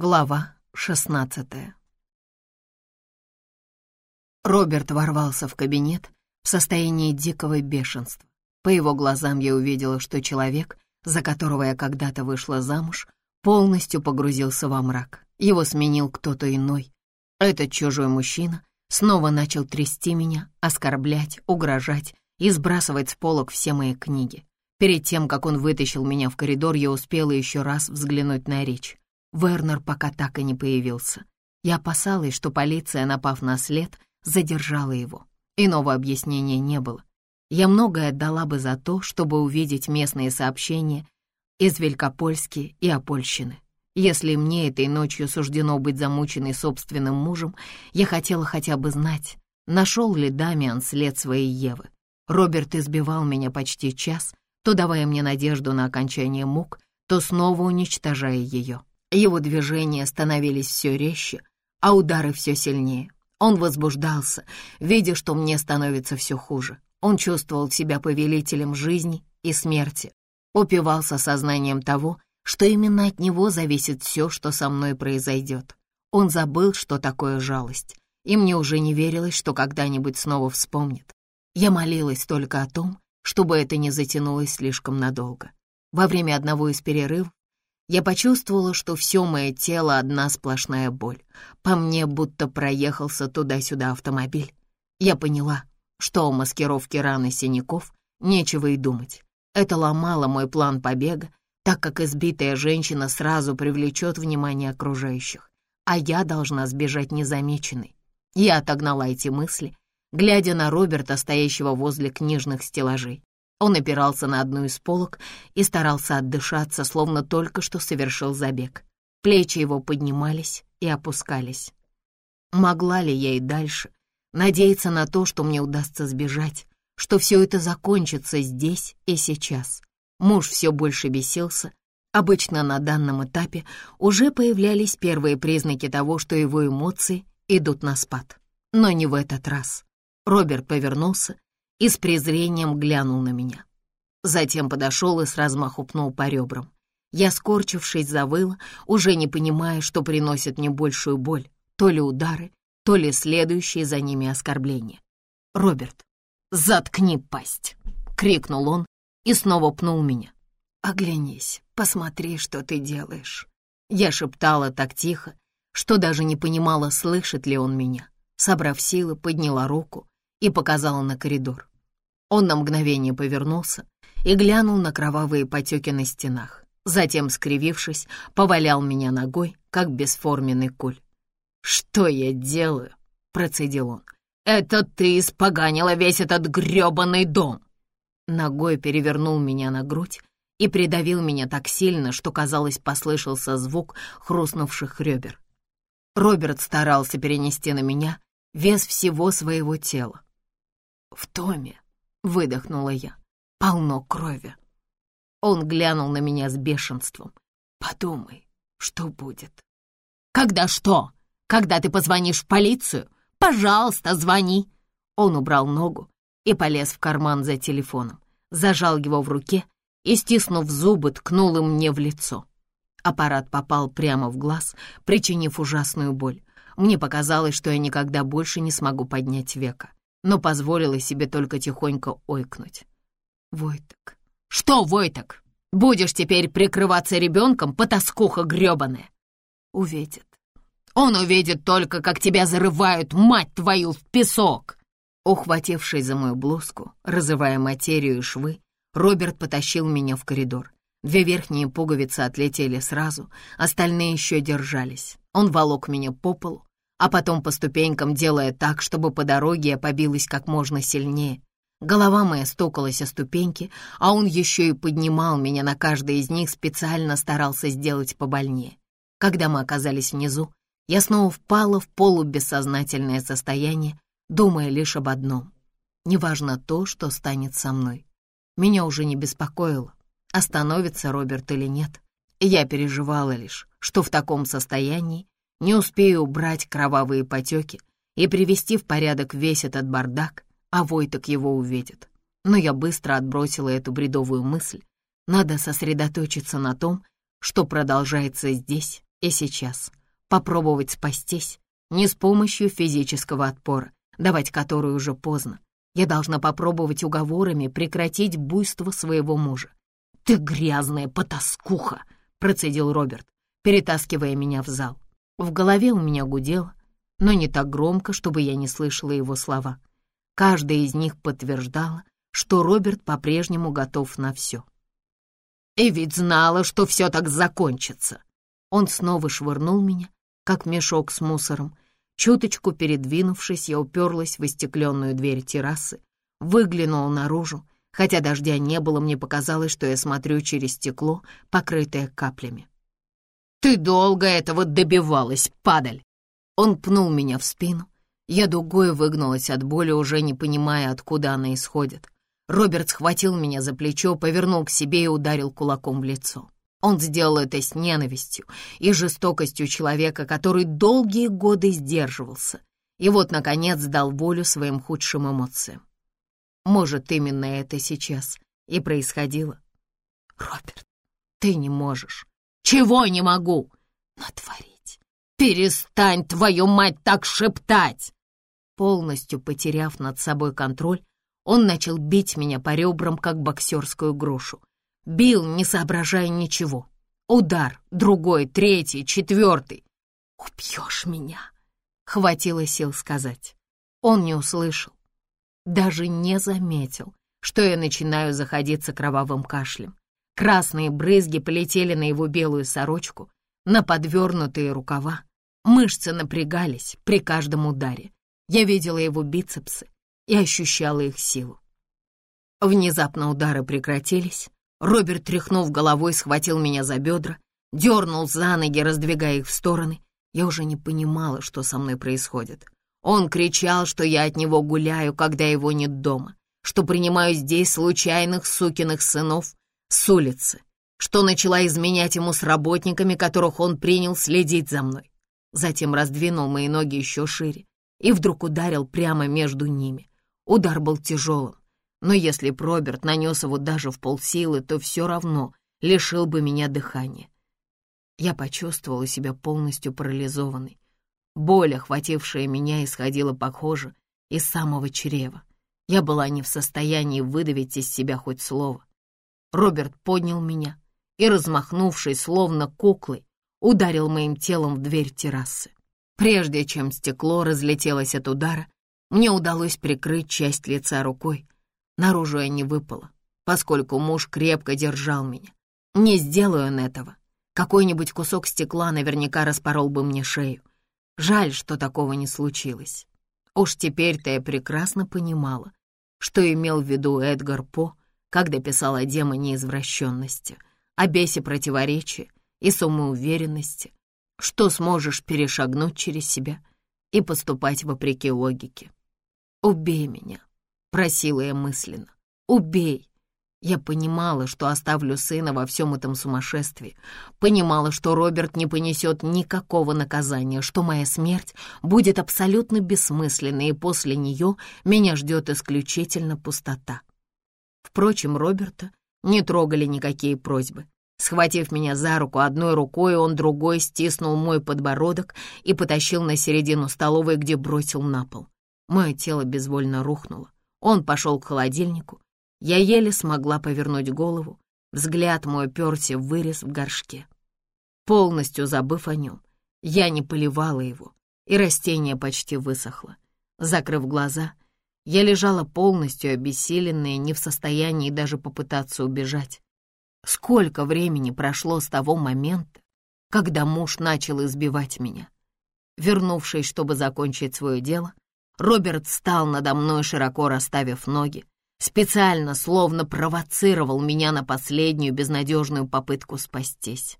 Глава шестнадцатая Роберт ворвался в кабинет в состоянии дикого бешенства. По его глазам я увидела, что человек, за которого я когда-то вышла замуж, полностью погрузился во мрак. Его сменил кто-то иной. Этот чужой мужчина снова начал трясти меня, оскорблять, угрожать и сбрасывать с полок все мои книги. Перед тем, как он вытащил меня в коридор, я успела еще раз взглянуть на речь. Вернер пока так и не появился. Я опасалась, что полиция, напав на след, задержала его. Иного объяснения не было. Я многое отдала бы за то, чтобы увидеть местные сообщения из Великопольски и Опольщины. Если мне этой ночью суждено быть замученной собственным мужем, я хотела хотя бы знать, нашел ли Дамиан след своей Евы. Роберт избивал меня почти час, то давая мне надежду на окончание мук, то снова уничтожая ее. Его движения становились все резче, а удары все сильнее. Он возбуждался, видя, что мне становится все хуже. Он чувствовал себя повелителем жизни и смерти, упивался сознанием того, что именно от него зависит все, что со мной произойдет. Он забыл, что такое жалость, и мне уже не верилось, что когда-нибудь снова вспомнит. Я молилась только о том, чтобы это не затянулось слишком надолго. Во время одного из перерывов я почувствовала, что все мое тело — одна сплошная боль. По мне будто проехался туда-сюда автомобиль. Я поняла, что о маскировке раны синяков нечего и думать. Это ломало мой план побега, так как избитая женщина сразу привлечет внимание окружающих, а я должна сбежать незамеченной. Я отогнала эти мысли, глядя на Роберта, стоящего возле книжных стеллажей. Он опирался на одну из полок и старался отдышаться, словно только что совершил забег. Плечи его поднимались и опускались. Могла ли я и дальше надеяться на то, что мне удастся сбежать, что все это закончится здесь и сейчас? Муж все больше бесился. Обычно на данном этапе уже появлялись первые признаки того, что его эмоции идут на спад. Но не в этот раз. Роберт повернулся и с презрением глянул на меня. Затем подошел и с размаху пнул по ребрам. Я, скорчившись, завыла, уже не понимая, что приносит мне большую боль, то ли удары, то ли следующие за ними оскорбления. «Роберт, заткни пасть!» — крикнул он и снова пнул меня. «Оглянись, посмотри, что ты делаешь». Я шептала так тихо, что даже не понимала, слышит ли он меня. Собрав силы, подняла руку и показала на коридор. Он на мгновение повернулся и глянул на кровавые потеки на стенах. Затем, скривившись, повалял меня ногой, как бесформенный куль. «Что я делаю?» — процедил он. «Это ты испоганила весь этот грёбаный дом!» Ногой перевернул меня на грудь и придавил меня так сильно, что, казалось, послышался звук хрустнувших ребер. Роберт старался перенести на меня вес всего своего тела. В томе — выдохнула я. «Полно крови». Он глянул на меня с бешенством. «Подумай, что будет». «Когда что? Когда ты позвонишь в полицию? Пожалуйста, звони!» Он убрал ногу и полез в карман за телефоном, зажал его в руке и, стиснув зубы, ткнул им мне в лицо. Аппарат попал прямо в глаз, причинив ужасную боль. Мне показалось, что я никогда больше не смогу поднять века но позволила себе только тихонько ойкнуть. «Войток». «Что, Войток? Будешь теперь прикрываться ребенком, потаскуха грёбаная?» «Увидит». «Он увидит только, как тебя зарывают, мать твою, в песок!» Ухватившись за мою блузку, разрывая материю и швы, Роберт потащил меня в коридор. Две верхние пуговицы отлетели сразу, остальные еще держались. Он волок меня по полу, а потом по ступенькам, делая так, чтобы по дороге я побилась как можно сильнее. Голова моя стукалась о ступеньки, а он еще и поднимал меня на каждой из них, специально старался сделать побольнее. Когда мы оказались внизу, я снова впала в полубессознательное состояние, думая лишь об одном. Неважно то, что станет со мной. Меня уже не беспокоило, остановится Роберт или нет. Я переживала лишь, что в таком состоянии не успею убрать кровавые потеки и привести в порядок весь этот бардак, а Войток его увидит. Но я быстро отбросила эту бредовую мысль. Надо сосредоточиться на том, что продолжается здесь И сейчас попробовать спастись не с помощью физического отпора, давать который уже поздно. Я должна попробовать уговорами прекратить буйство своего мужа. «Ты грязная потаскуха!» — процедил Роберт, перетаскивая меня в зал. В голове у меня гудело, но не так громко, чтобы я не слышала его слова. Каждая из них подтверждала, что Роберт по-прежнему готов на все. «И ведь знала, что все так закончится!» Он снова швырнул меня, как мешок с мусором. Чуточку передвинувшись, я уперлась в остекленную дверь террасы, выглянула наружу. Хотя дождя не было, мне показалось, что я смотрю через стекло, покрытое каплями. «Ты долго этого добивалась, падаль!» Он пнул меня в спину. Я дугой выгнулась от боли, уже не понимая, откуда она исходит. Роберт схватил меня за плечо, повернул к себе и ударил кулаком в лицо. Он сделал это с ненавистью и жестокостью человека, который долгие годы сдерживался, и вот, наконец, дал волю своим худшим эмоциям. Может, именно это сейчас и происходило. Роберт, ты не можешь. Чего не могу? Натворить. Перестань, твою мать, так шептать! Полностью потеряв над собой контроль, он начал бить меня по ребрам, как боксерскую грушу. Бил, не соображая ничего. Удар, другой, третий, четвертый. «Убьешь меня!» — хватило сил сказать. Он не услышал, даже не заметил, что я начинаю заходиться кровавым кашлем. Красные брызги полетели на его белую сорочку, на подвернутые рукава. Мышцы напрягались при каждом ударе. Я видела его бицепсы и ощущала их силу. Внезапно удары прекратились. Роберт, тряхнув головой, схватил меня за бедра, дернул за ноги, раздвигая их в стороны. Я уже не понимала, что со мной происходит. Он кричал, что я от него гуляю, когда его нет дома, что принимаю здесь случайных сукиных сынов с улицы, что начала изменять ему с работниками, которых он принял следить за мной. Затем раздвинул мои ноги еще шире и вдруг ударил прямо между ними. Удар был тяжелым, но если б Роберт нанес его даже в полсилы, то все равно лишил бы меня дыхания. Я почувствовала себя полностью парализованной. Боль, охватившая меня, исходила, похоже, из самого чрева. Я была не в состоянии выдавить из себя хоть слово. Роберт поднял меня и, размахнувшись, словно куклой, ударил моим телом в дверь террасы. Прежде чем стекло разлетелось от удара, мне удалось прикрыть часть лица рукой. Наружу я не выпала, поскольку муж крепко держал меня. Не сделаю он этого. Какой-нибудь кусок стекла наверняка распорол бы мне шею. Жаль, что такого не случилось. Уж теперь-то я прекрасно понимала, что имел в виду Эдгар По, когда писал о демоне извращенности, о бесе противоречия и самоуверенности, что сможешь перешагнуть через себя и поступать вопреки логике. «Убей меня», — просила я мысленно. «Убей». Я понимала, что оставлю сына во всем этом сумасшествии. Понимала, что Роберт не понесет никакого наказания, что моя смерть будет абсолютно бессмысленной, и после нее меня ждет исключительно пустота. Впрочем, Роберта не трогали никакие просьбы. Схватив меня за руку одной рукой, он другой стиснул мой подбородок и потащил на середину столовой, где бросил на пол. Мое тело безвольно рухнуло. Он пошел к холодильнику. Я еле смогла повернуть голову. Взгляд мой перся в вырез в горшке. Полностью забыв о нем, я не поливала его, и растение почти высохло. Закрыв глаза, я лежала полностью обессиленная, не в состоянии даже попытаться убежать. Сколько времени прошло с того момента, когда муж начал избивать меня? Вернувшись, чтобы закончить свое дело, Роберт встал надо мной, широко расставив ноги, специально, словно провоцировал меня на последнюю безнадежную попытку спастись.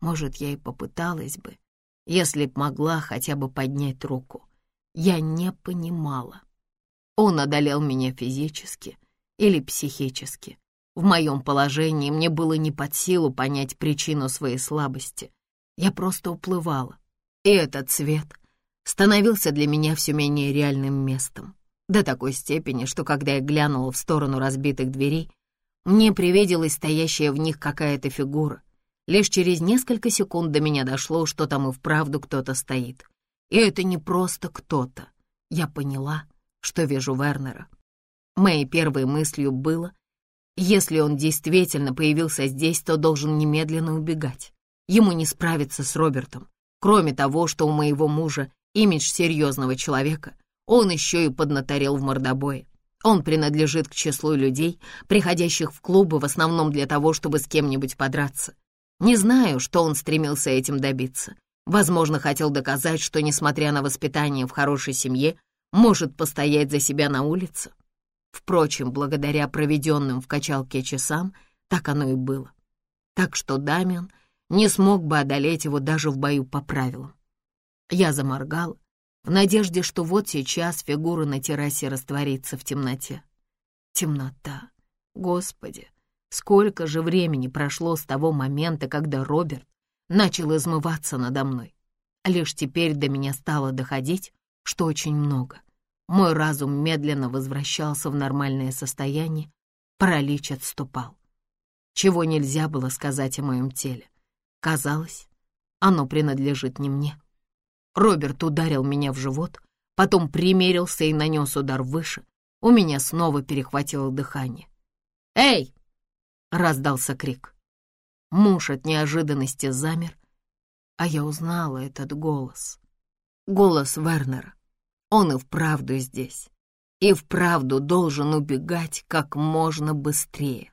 Может, я и попыталась бы, если б могла хотя бы поднять руку. Я не понимала, он одолел меня физически или психически. В моем положении мне было не под силу понять причину своей слабости. Я просто уплывала. И этот цвет становился для меня все менее реальным местом. До такой степени, что когда я глянула в сторону разбитых дверей, мне привиделась стоящая в них какая-то фигура. Лишь через несколько секунд до меня дошло, что там и вправду кто-то стоит. И это не просто кто-то. Я поняла, что вижу Вернера. Моей первой мыслью было, если он действительно появился здесь, то должен немедленно убегать. Ему не справиться с Робертом. Кроме того, что у моего мужа имидж серьезного человека, он еще и поднаторел в мордобое. Он принадлежит к числу людей, приходящих в клубы в основном для того, чтобы с кем-нибудь подраться. Не знаю, что он стремился этим добиться. Возможно, хотел доказать, что, несмотря на воспитание в хорошей семье, может постоять за себя на улице. Впрочем, благодаря проведенным в качалке часам, так оно и было. Так что Дамиан не смог бы одолеть его даже в бою по правилам. Я заморгал, в надежде, что вот сейчас фигура на террасе растворится в темноте. Темнота. Господи, сколько же времени прошло с того момента, когда Роберт начал измываться надо мной. Лишь теперь до меня стало доходить, что очень много. Мой разум медленно возвращался в нормальное состояние, паралич отступал. Чего нельзя было сказать о моем теле. Казалось, оно принадлежит не мне. Роберт ударил меня в живот, потом примерился и нанес удар выше. У меня снова перехватило дыхание. «Эй!» — раздался крик. Муж от неожиданности замер, а я узнала этот голос. Голос Вернера. Он и вправду здесь. И вправду должен убегать как можно быстрее.